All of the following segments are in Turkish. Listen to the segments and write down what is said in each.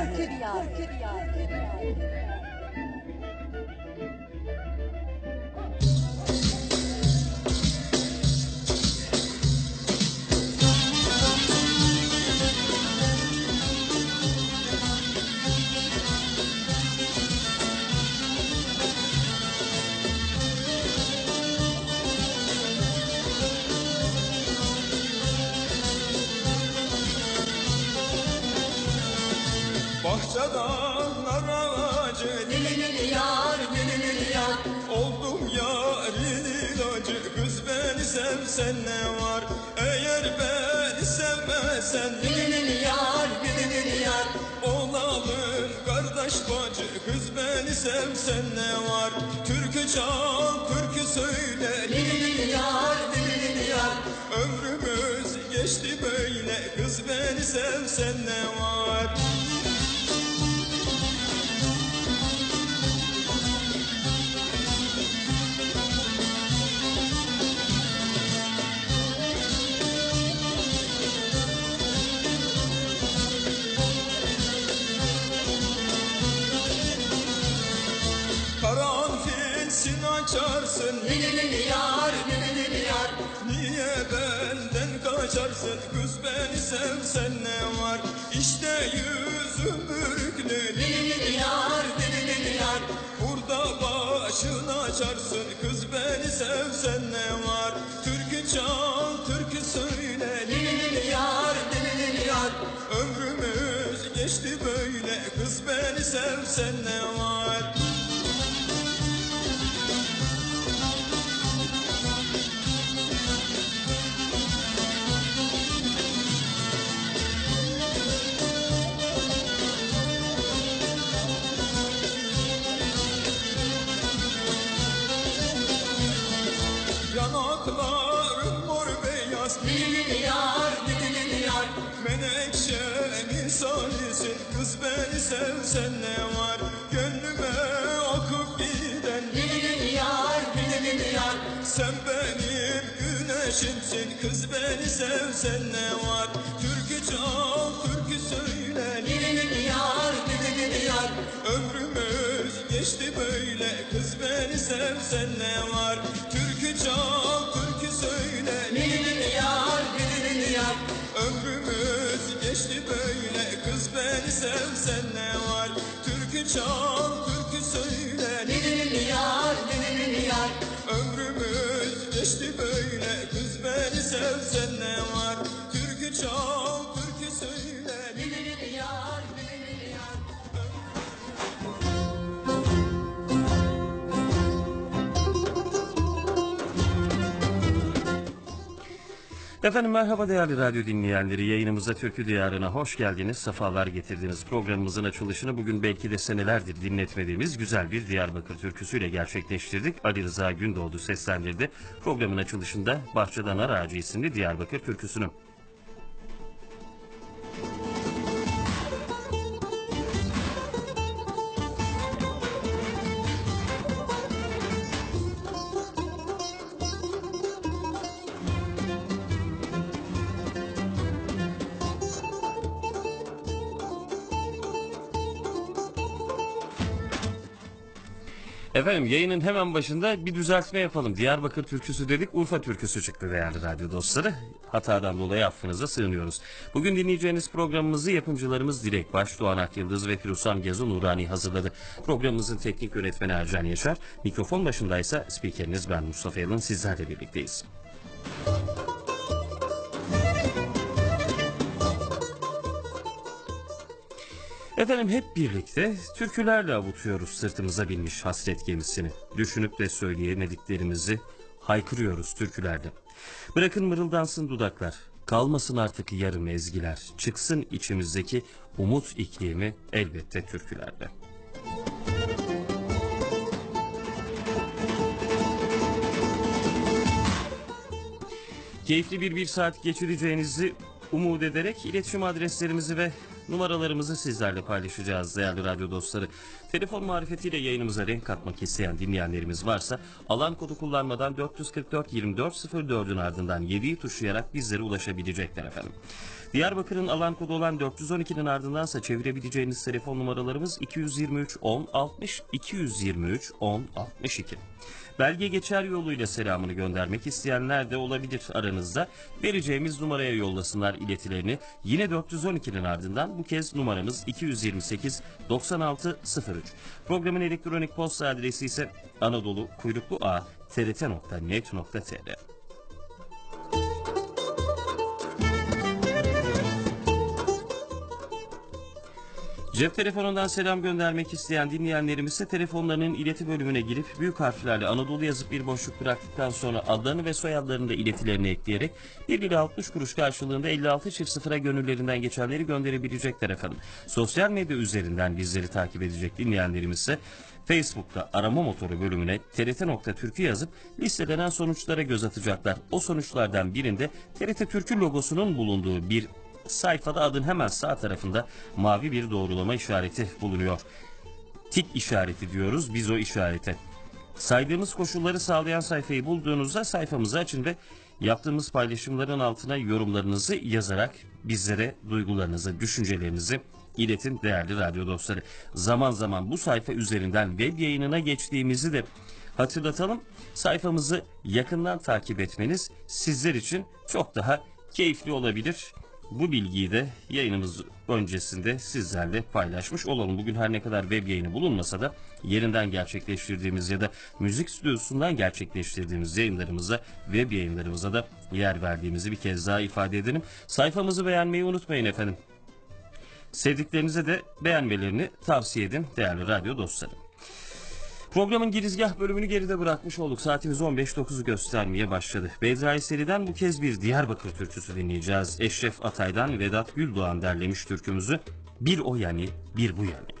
diyarı. Beni sevsen ne var? Eğer beni sevmezsen Dilini yar, dilini yar. Olalım kardeş bacı Kız beni sevsen ne var? Türkü çal, türkü söyle. Dilini yar, dilini yar. Ömrümüz geçti böyle Kız beni sevsen ne var kaçarsın Kız beni sevsen ne var? İşte yüzüm bürüklü Dilini yar, dilini yar. Burada başını açarsın Kız beni sevsen ne var? Türkü çal, türkü söyle Dilini yar, dilini yar. Ömrümüz geçti böyle Kız beni sevsen ne var sevsen ne var? Gönlüme akıp giden Dilini yar, dilini yar. Sen benim güneşimsin. Kız beni sevsen ne var? Türkü çal, türkü söyle. Dilini yar, dilini yar. Ömrümüz geçti böyle. Kız beni sevsen ne var? Türkü çal, beni sevsen ne var? Türkü çal, türkü söyle. Dilini yar, dilini yar. Ömrümüz geçti böyle. Kız beni sevsen ne var? Türkü çal, Efendim merhaba değerli radyo dinleyenleri. Yayınımıza Türkü Diyarı'na hoş geldiniz. Safalar getirdiniz. Programımızın açılışını bugün belki de senelerdir dinletmediğimiz güzel bir Diyarbakır türküsüyle gerçekleştirdik. Ali Rıza Gündoğdu seslendirdi. Programın açılışında Bahçeden Ar Ağacı isimli Diyarbakır türküsünü. Efendim yayının hemen başında bir düzeltme yapalım. Diyarbakır türküsü dedik Urfa türküsü çıktı değerli radyo dostları. Hatadan dolayı affınıza sığınıyoruz. Bugün dinleyeceğiniz programımızı yapımcılarımız Dilek Baş, Doğan Akyıldız ve Firuzan Gezo Nurani hazırladı. Programımızın teknik yönetmeni Ercan Yaşar, mikrofon başındaysa spikeriniz ben Mustafa Yalın sizlerle birlikteyiz. Efendim hep birlikte türkülerle avutuyoruz sırtımıza binmiş hasret gemisini. Düşünüp de söyleyemediklerimizi haykırıyoruz türkülerde. Bırakın mırıldansın dudaklar, kalmasın artık yarım ezgiler, çıksın içimizdeki umut iklimi elbette türkülerde. Keyifli bir bir saat geçireceğinizi umut ederek iletişim adreslerimizi ve numaralarımızı sizlerle paylaşacağız değerli radyo dostları. Telefon marifetiyle yayınımıza renk katmak isteyen dinleyenlerimiz varsa alan kodu kullanmadan 444 24 04'ün ardından 7'yi tuşlayarak bizlere ulaşabilecekler efendim. Diyarbakır'ın alan kodu olan 412'nin ardındansa çevirebileceğiniz telefon numaralarımız 223 10 60 223 10 62. Belge geçer yoluyla selamını göndermek isteyenler de olabilir aranızda. Vereceğimiz numaraya yollasınlar iletilerini. Yine 412'nin ardından bu kez numaramız 228 96 03. Programın elektronik posta adresi ise Anadolu kuyruklu a trt.net.tr. Cep telefonundan selam göndermek isteyen dinleyenlerimiz ise telefonlarının ileti bölümüne girip büyük harflerle Anadolu yazıp bir boşluk bıraktıktan sonra adlarını ve soyadlarını da iletilerini ekleyerek 1 lira 60 kuruş karşılığında 56 çift sıfıra gönüllerinden geçenleri gönderebilecekler efendim. Sosyal medya üzerinden bizleri takip edecek dinleyenlerimiz ise Facebook'ta arama motoru bölümüne trt.türkü yazıp listelenen sonuçlara göz atacaklar. O sonuçlardan birinde TRT Türkü logosunun bulunduğu bir sayfada adın hemen sağ tarafında mavi bir doğrulama işareti bulunuyor. Tik işareti diyoruz biz o işarete. Saydığımız koşulları sağlayan sayfayı bulduğunuzda sayfamızı açın ve yaptığımız paylaşımların altına yorumlarınızı yazarak bizlere duygularınızı, düşüncelerinizi iletin değerli radyo dostları. Zaman zaman bu sayfa üzerinden web yayınına geçtiğimizi de hatırlatalım. Sayfamızı yakından takip etmeniz sizler için çok daha keyifli olabilir. Bu bilgiyi de yayınımız öncesinde sizlerle paylaşmış olalım. Bugün her ne kadar web yayını bulunmasa da yerinden gerçekleştirdiğimiz ya da müzik stüdyosundan gerçekleştirdiğimiz yayınlarımıza, web yayınlarımıza da yer verdiğimizi bir kez daha ifade edelim. Sayfamızı beğenmeyi unutmayın efendim. Sevdiklerinize de beğenmelerini tavsiye edin değerli radyo dostları. Programın girizgah bölümünü geride bırakmış olduk. Saatimiz 15.9'u göstermeye başladı. Bedrai seriden bu kez bir Diyarbakır türküsü dinleyeceğiz. Eşref Atay'dan Vedat Güldoğan derlemiş türkümüzü. Bir o yani, bir bu yani.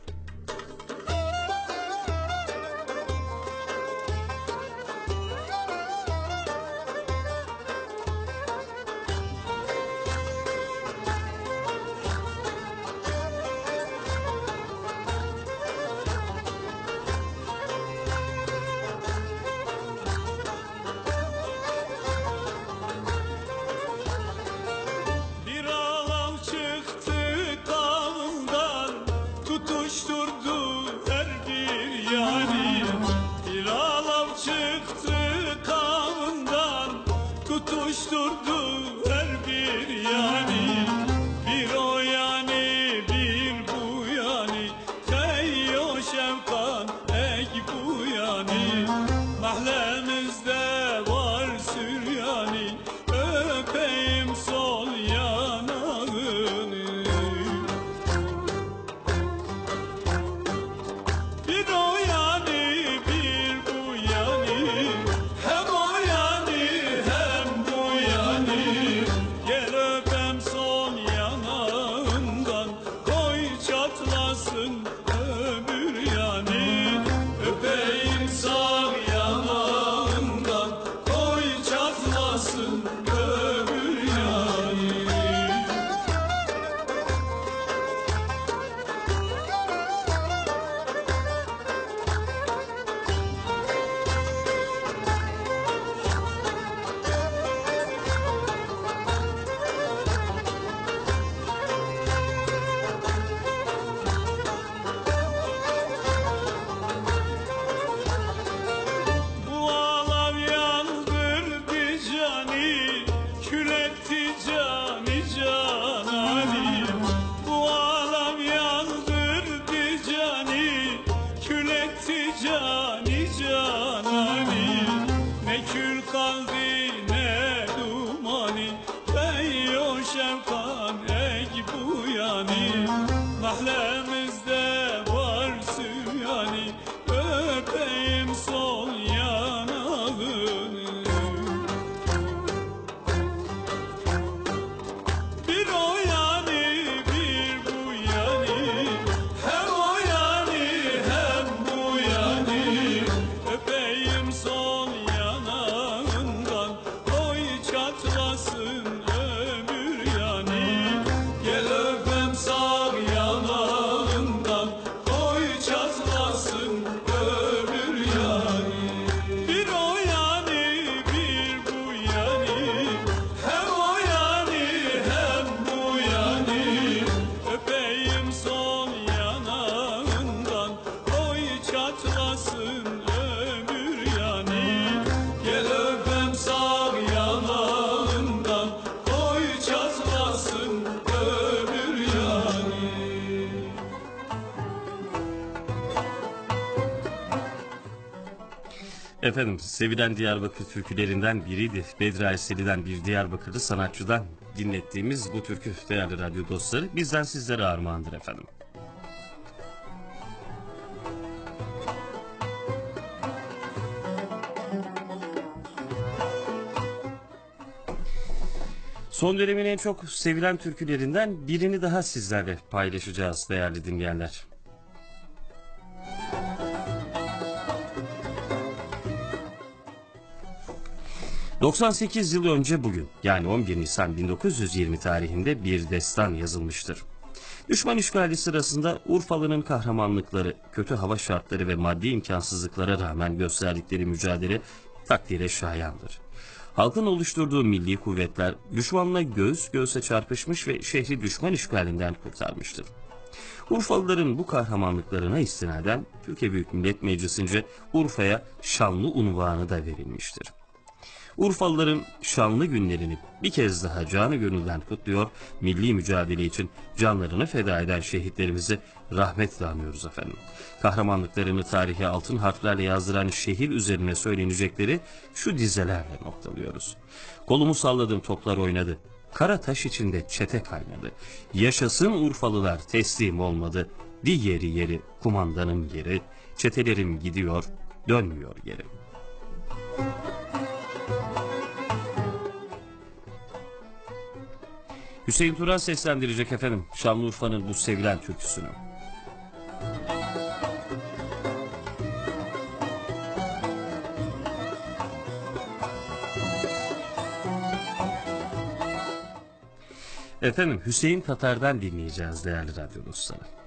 Efendim sevilen Diyarbakır türkülerinden biriydi. Bedri Ayseli'den bir Diyarbakırlı sanatçıdan dinlettiğimiz bu türkü değerli radyo dostları bizden sizlere armağandır efendim. Son dönemin en çok sevilen türkülerinden birini daha sizlerle paylaşacağız değerli dinleyenler. ...98 yıl önce bugün yani 11 Nisan 1920 tarihinde bir destan yazılmıştır. Düşman işgali sırasında Urfalı'nın kahramanlıkları, kötü hava şartları ve maddi imkansızlıklara rağmen gösterdikleri mücadele takdire şayandır. Halkın oluşturduğu milli kuvvetler düşmanla göz göğse çarpışmış ve şehri düşman işgalinden kurtarmıştır. Urfalıların bu kahramanlıklarına istinaden Türkiye Büyük Millet Meclisi'nce Urfa'ya şanlı unvanı da verilmiştir. Urfalıların şanlı günlerini bir kez daha canı gönülden kutluyor, milli mücadele için canlarını feda eden şehitlerimize rahmetle anıyoruz efendim. Kahramanlıklarını tarihe altın harflerle yazdıran şehir üzerine söylenecekleri şu dizelerle noktalıyoruz. Kolumu salladım toplar oynadı. Kara taş içinde çete kaynadı. Yaşasın Urfalılar teslim olmadı. Diğeri yeri kumandanın yeri. Çetelerim gidiyor, dönmüyor geri. Hüseyin Turan seslendirecek efendim Şanlıurfa'nın bu sevilen türküsünü. Efendim Hüseyin Tatar'dan dinleyeceğiz değerli radyo dostları.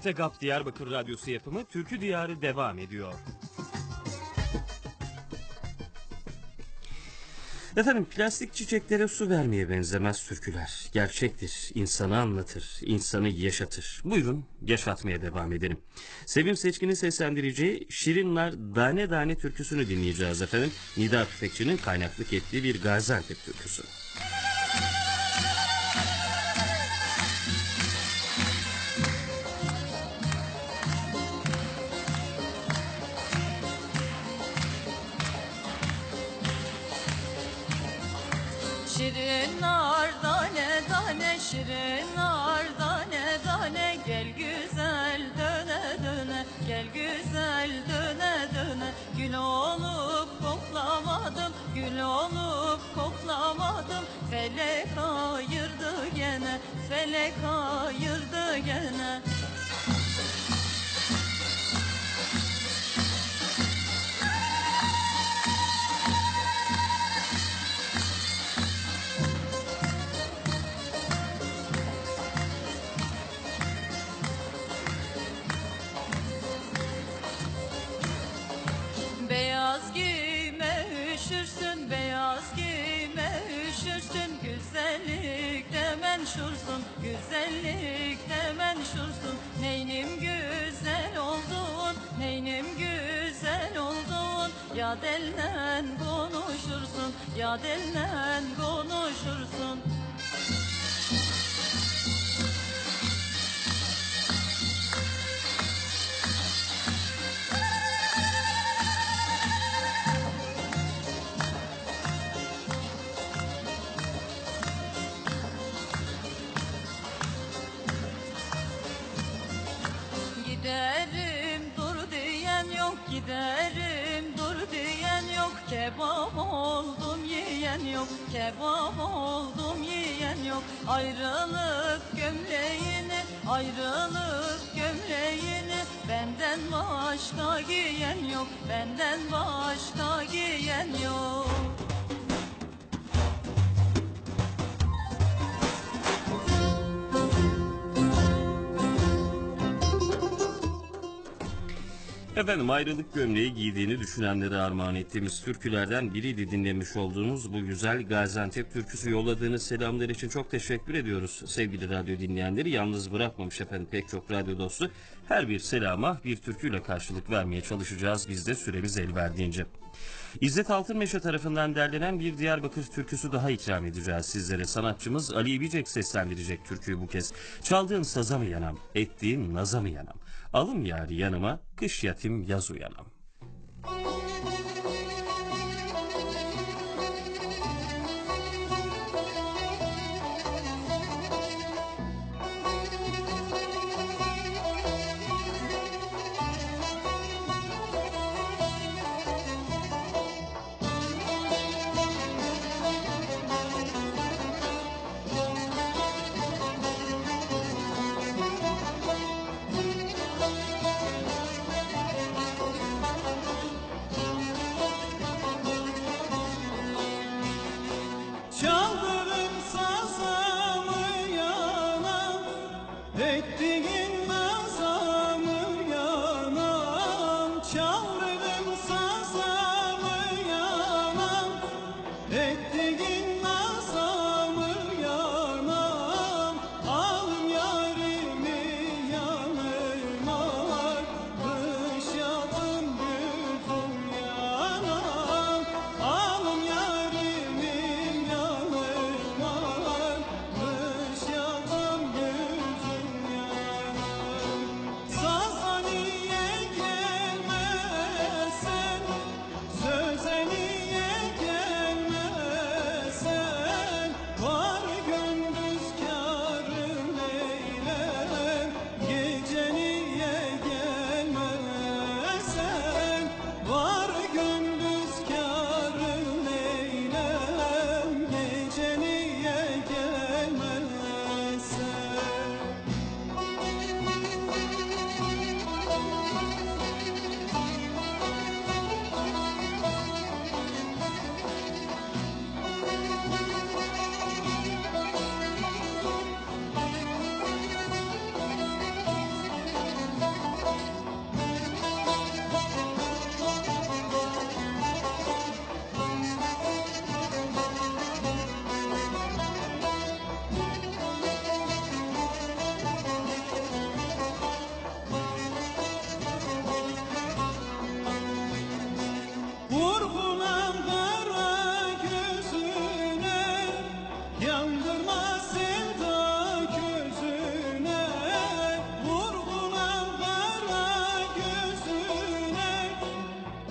TRT GAP Diyarbakır Radyosu yapımı Türkü Diyarı devam ediyor. Efendim plastik çiçeklere su vermeye benzemez türküler. Gerçektir, insanı anlatır, insanı yaşatır. Buyurun yaşatmaya devam edelim. Sevim Seçkin'in seslendireceği Şirinler Dane Dane türküsünü dinleyeceğiz efendim. Nida Tüfekçi'nin kaynaklık ettiği bir Gaziantep türküsü. Gene felek ayırdı gene menşursun, güzellikte menşursun Neynim güzel oldun, neynim güzel oldun Ya dellen konuşursun, ya dellen konuşursun yok giderim dur diyen yok Kebap oldum yiyen yok kebap oldum yiyen yok. Ayrılık gömleğini ayrılık gömleğini Benden başka giyen yok benden başka giyen yok Efendim ayrılık gömleği giydiğini düşünenlere armağan ettiğimiz türkülerden biriydi dinlemiş olduğumuz bu güzel Gaziantep türküsü yolladığınız selamlar için çok teşekkür ediyoruz sevgili radyo dinleyenleri. Yalnız bırakmamış efendim pek çok radyo dostu. Her bir selama bir türküyle karşılık vermeye çalışacağız biz de süremiz el verdiğince. İzzet Altınmeşe tarafından derlenen bir Diyarbakır türküsü daha ikram edeceğiz sizlere. Sanatçımız Ali İbicek seslendirecek türküyü bu kez. Çaldığın saza mı yanam, ettiğin naza mı yanam? Alım yari yanıma, kış yatim yaz uyanam.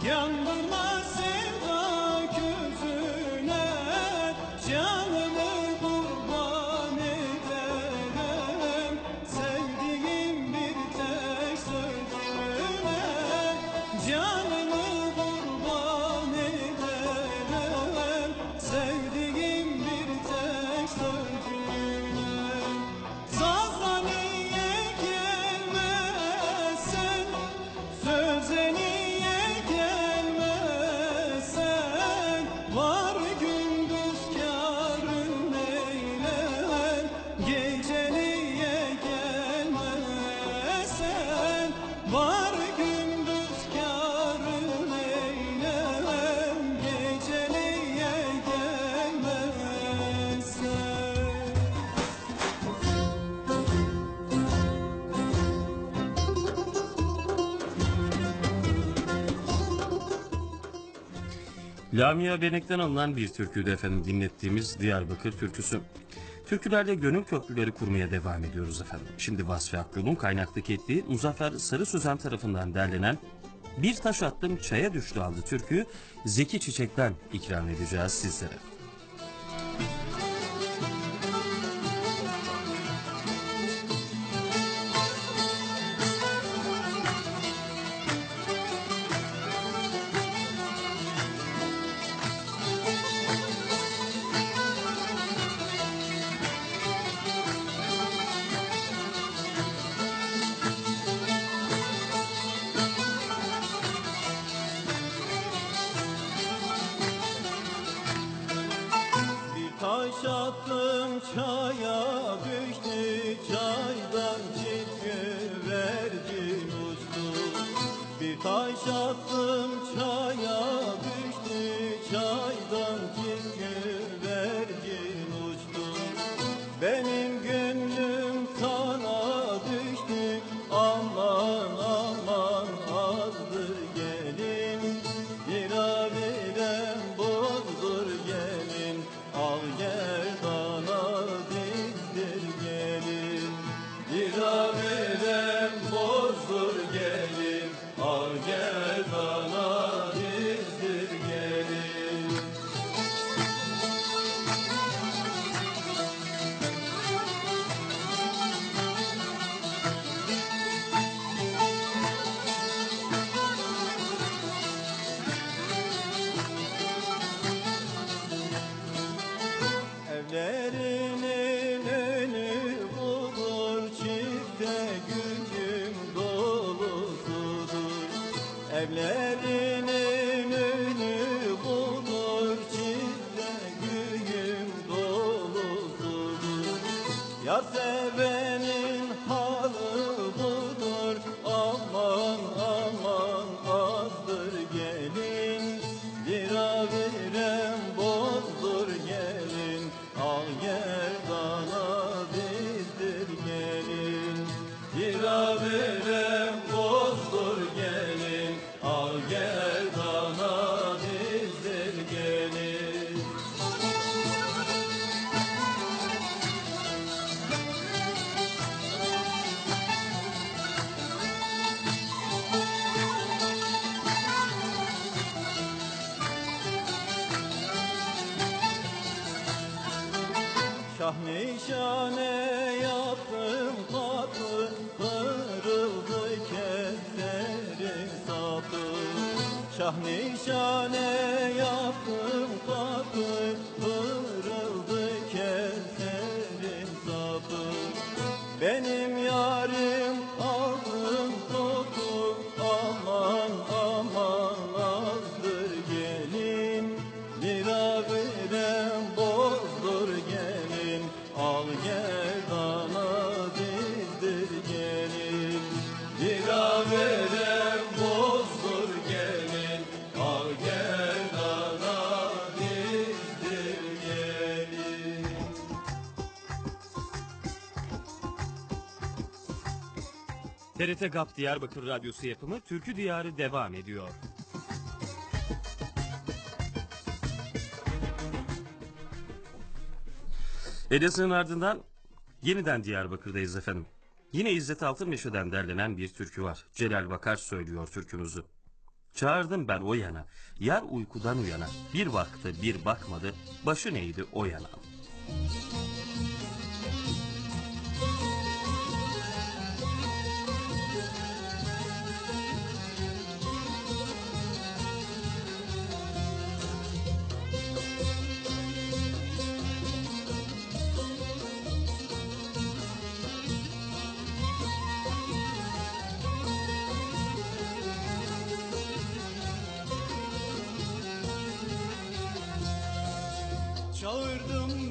young Lamia Benek'ten alınan bir türküydü efendim dinlettiğimiz Diyarbakır türküsü. Türkülerde gönül köprüleri kurmaya devam ediyoruz efendim. Şimdi Vasfi Akgül'ün kaynaklık ettiği Muzaffer Sarı Sözen tarafından derlenen Bir Taş Attım Çaya Düştü adlı türküyü Zeki Çiçek'ten ikram edeceğiz sizlere. Nişane TRT GAP Diyarbakır Radyosu yapımı Türkü Diyarı devam ediyor. Edesinin ardından yeniden Diyarbakır'dayız efendim. Yine İzzet Altınmeşe'den derlenen bir türkü var. Celal Bakar söylüyor türkümüzü. Çağırdım ben o yana, yar uykudan uyana, bir baktı bir bakmadı, başı neydi o yana. Çağırdım